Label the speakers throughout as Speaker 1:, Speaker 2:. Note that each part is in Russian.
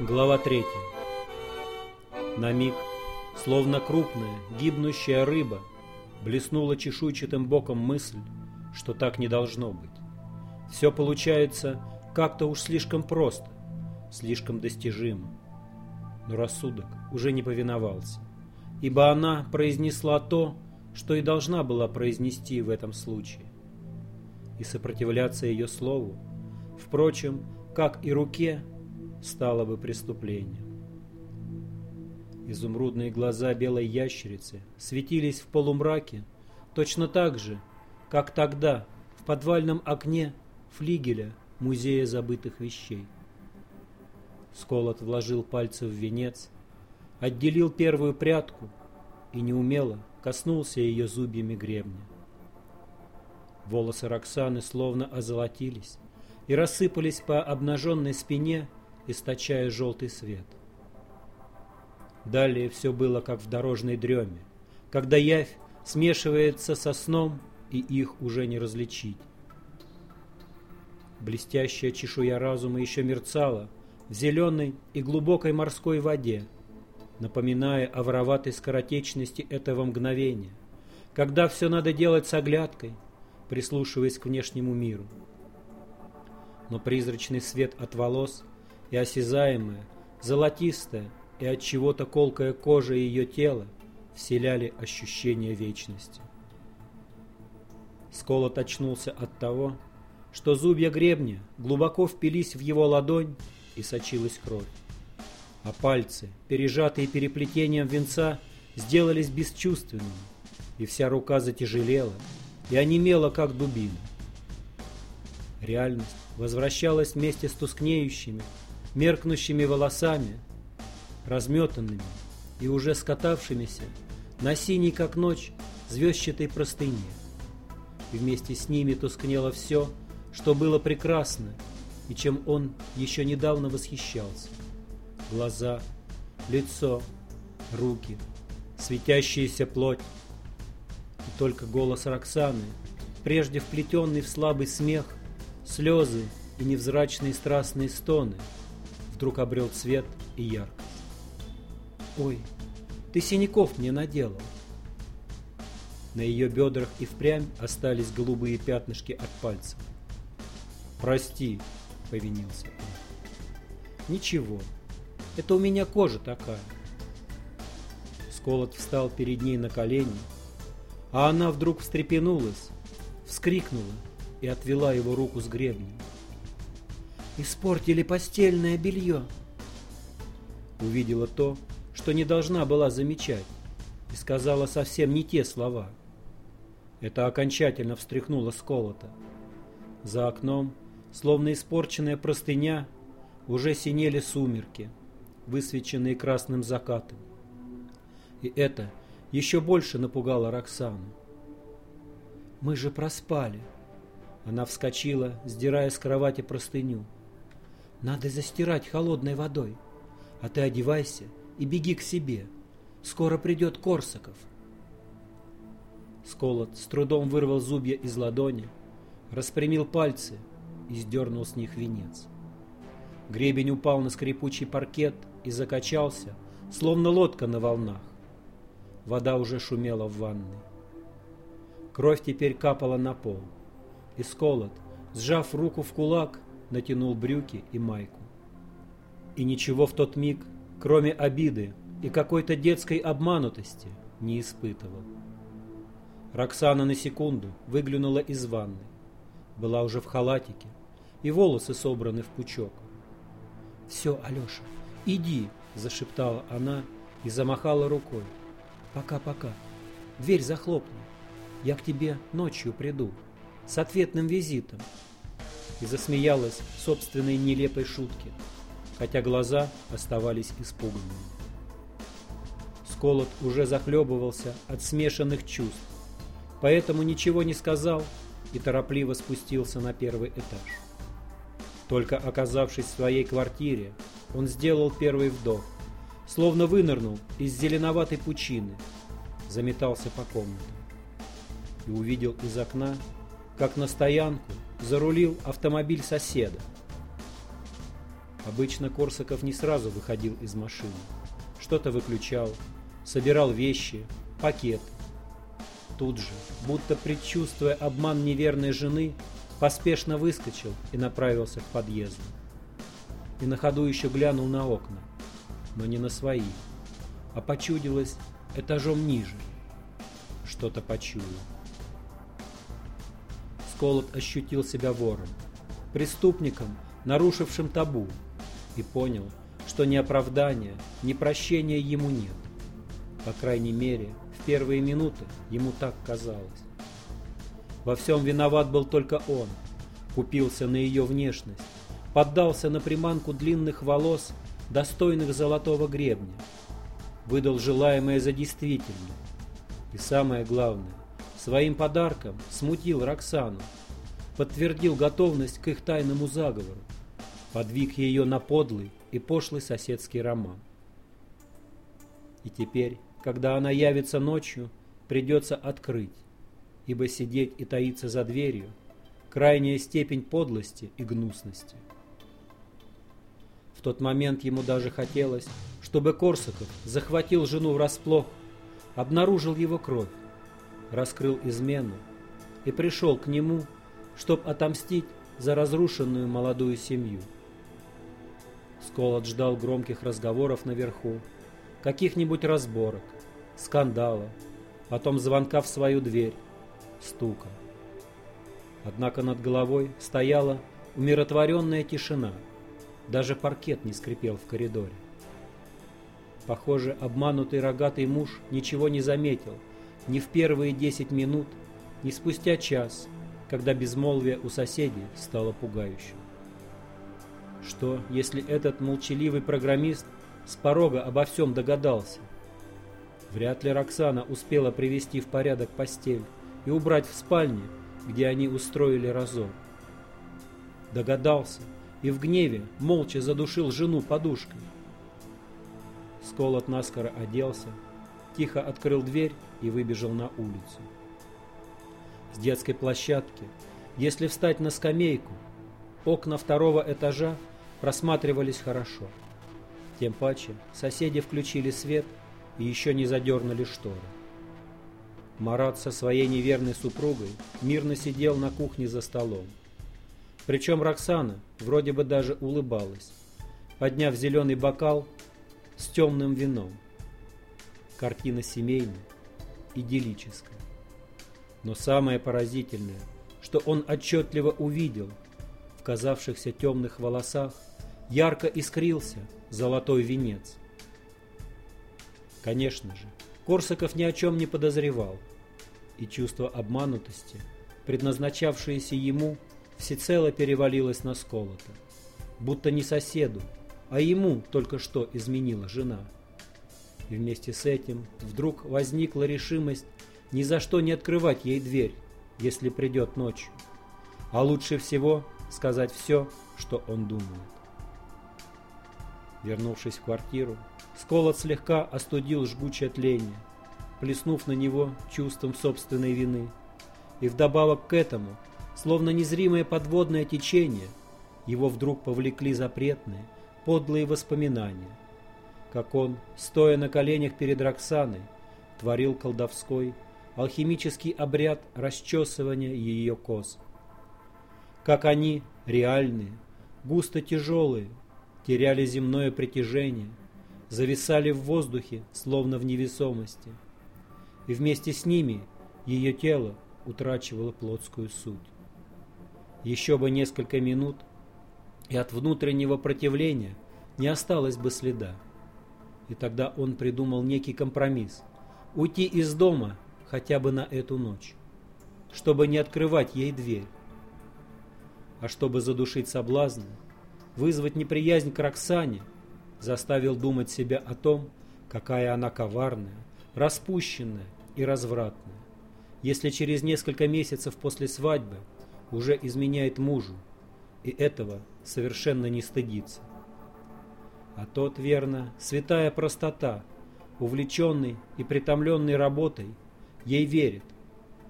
Speaker 1: Глава 3. На миг, словно крупная, гибнущая рыба, блеснула чешуйчатым боком мысль, что так не должно быть. Все получается как-то уж слишком просто, слишком достижимо. Но рассудок уже не повиновался, ибо она произнесла то, что и должна была произнести в этом случае. И сопротивляться ее слову, впрочем, как и руке, стало бы преступлением. Изумрудные глаза белой ящерицы светились в полумраке точно так же, как тогда в подвальном окне флигеля Музея забытых вещей. Сколот вложил пальцы в венец, отделил первую прядку и неумело коснулся ее зубьями гребня. Волосы Роксаны словно озолотились и рассыпались по обнаженной спине источая желтый свет. Далее все было как в дорожной дреме, когда явь смешивается со сном, и их уже не различить. Блестящая чешуя разума еще мерцала в зеленой и глубокой морской воде, напоминая о вороватой скоротечности этого мгновения, когда все надо делать с оглядкой, прислушиваясь к внешнему миру. Но призрачный свет от волос и осязаемое, золотистое и от чего-то колкая кожа ее тела вселяли ощущение вечности. Сколот очнулся от того, что зубья гребня глубоко впились в его ладонь и сочилась кровь. А пальцы, пережатые переплетением венца, сделались бесчувственными, и вся рука затяжелела и онемела, как дубина. Реальность возвращалась вместе с тускнеющими, меркнущими волосами, разметанными и уже скатавшимися на синий, как ночь, звездчатой простыне. И вместе с ними тускнело все, что было прекрасно и чем он еще недавно восхищался. Глаза, лицо, руки, светящаяся плоть. И только голос Роксаны, прежде вплетенный в слабый смех, слезы и невзрачные страстные стоны – вдруг обрел цвет и яркость. «Ой, ты синяков мне наделал!» На ее бедрах и впрямь остались голубые пятнышки от пальцев. «Прости», — повинился он. «Ничего, это у меня кожа такая». Сколот встал перед ней на колени, а она вдруг встрепенулась, вскрикнула и отвела его руку с гребнем. Испортили постельное белье. Увидела то, что не должна была замечать, и сказала совсем не те слова. Это окончательно встряхнуло сколото. За окном, словно испорченная простыня, уже синели сумерки, высвеченные красным закатом. И это еще больше напугало Роксану. «Мы же проспали!» Она вскочила, сдирая с кровати простыню. Надо застирать холодной водой. А ты одевайся и беги к себе. Скоро придет Корсаков. Сколот с трудом вырвал зубья из ладони, распрямил пальцы и сдернул с них венец. Гребень упал на скрипучий паркет и закачался, словно лодка на волнах. Вода уже шумела в ванной. Кровь теперь капала на пол. И Сколот, сжав руку в кулак, натянул брюки и майку. И ничего в тот миг, кроме обиды и какой-то детской обманутости, не испытывал. Роксана на секунду выглянула из ванны. Была уже в халатике, и волосы собраны в пучок. «Все, Алеша, иди!» – зашептала она и замахала рукой. «Пока-пока. Дверь захлопни. Я к тебе ночью приду. С ответным визитом и засмеялась собственной нелепой шутке, хотя глаза оставались испуганными. Сколот уже захлебывался от смешанных чувств, поэтому ничего не сказал и торопливо спустился на первый этаж. Только оказавшись в своей квартире, он сделал первый вдох, словно вынырнул из зеленоватой пучины, заметался по комнатам и увидел из окна, как на стоянку зарулил автомобиль соседа. Обычно Корсаков не сразу выходил из машины. Что-то выключал, собирал вещи, пакет. Тут же, будто предчувствуя обман неверной жены, поспешно выскочил и направился к подъезду. И на ходу еще глянул на окна, но не на свои, а почудилось этажом ниже. Что-то почуял. Сколот ощутил себя вором, преступником, нарушившим табу, и понял, что ни оправдания, ни прощения ему нет. По крайней мере, в первые минуты ему так казалось. Во всем виноват был только он. Купился на ее внешность, поддался на приманку длинных волос, достойных золотого гребня, выдал желаемое за действительное. И самое главное, своим подарком смутил Роксану, подтвердил готовность к их тайному заговору, подвиг ее на подлый и пошлый соседский роман. И теперь, когда она явится ночью, придется открыть, ибо сидеть и таиться за дверью – крайняя степень подлости и гнусности. В тот момент ему даже хотелось, чтобы Корсаков захватил жену врасплох, обнаружил его кровь, раскрыл измену и пришел к нему, чтобы отомстить за разрушенную молодую семью. Сколот ждал громких разговоров наверху, каких-нибудь разборок, скандала, потом звонка в свою дверь, стука. Однако над головой стояла умиротворенная тишина, даже паркет не скрипел в коридоре. Похоже, обманутый рогатый муж ничего не заметил ни в первые десять минут, ни спустя час, когда безмолвие у соседей стало пугающим. Что, если этот молчаливый программист с порога обо всем догадался? Вряд ли Роксана успела привести в порядок постель и убрать в спальне, где они устроили разор. Догадался и в гневе молча задушил жену подушкой. Сколот наскоро оделся, тихо открыл дверь и выбежал на улицу. С детской площадки, если встать на скамейку, окна второго этажа просматривались хорошо. Тем паче соседи включили свет и еще не задернули шторы. Марат со своей неверной супругой мирно сидел на кухне за столом. Причем Роксана вроде бы даже улыбалась, подняв зеленый бокал с темным вином. Картина семейная, идиллическая. Но самое поразительное, что он отчетливо увидел в казавшихся темных волосах ярко искрился золотой венец. Конечно же, Корсаков ни о чем не подозревал, и чувство обманутости, предназначавшееся ему, всецело перевалилось на сколото, будто не соседу, а ему только что изменила жена. И вместе с этим вдруг возникла решимость ни за что не открывать ей дверь, если придет ночью, а лучше всего сказать все, что он думает. Вернувшись в квартиру, Сколот слегка остудил жгучее тление, плеснув на него чувством собственной вины. И вдобавок к этому, словно незримое подводное течение, его вдруг повлекли запретные, подлые воспоминания, как он, стоя на коленях перед Роксаной, творил колдовской, алхимический обряд расчесывания ее кос. Как они, реальные, густо тяжелые, теряли земное притяжение, зависали в воздухе, словно в невесомости. И вместе с ними ее тело утрачивало плотскую суть. Еще бы несколько минут, и от внутреннего противления не осталось бы следа. И тогда он придумал некий компромисс – уйти из дома хотя бы на эту ночь, чтобы не открывать ей дверь. А чтобы задушить соблазны, вызвать неприязнь к Роксане, заставил думать себя о том, какая она коварная, распущенная и развратная, если через несколько месяцев после свадьбы уже изменяет мужу, и этого совершенно не стыдится. А тот, верно, святая простота, увлеченный и притомленный работой, ей верит,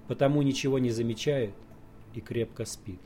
Speaker 1: потому ничего не замечает и крепко спит.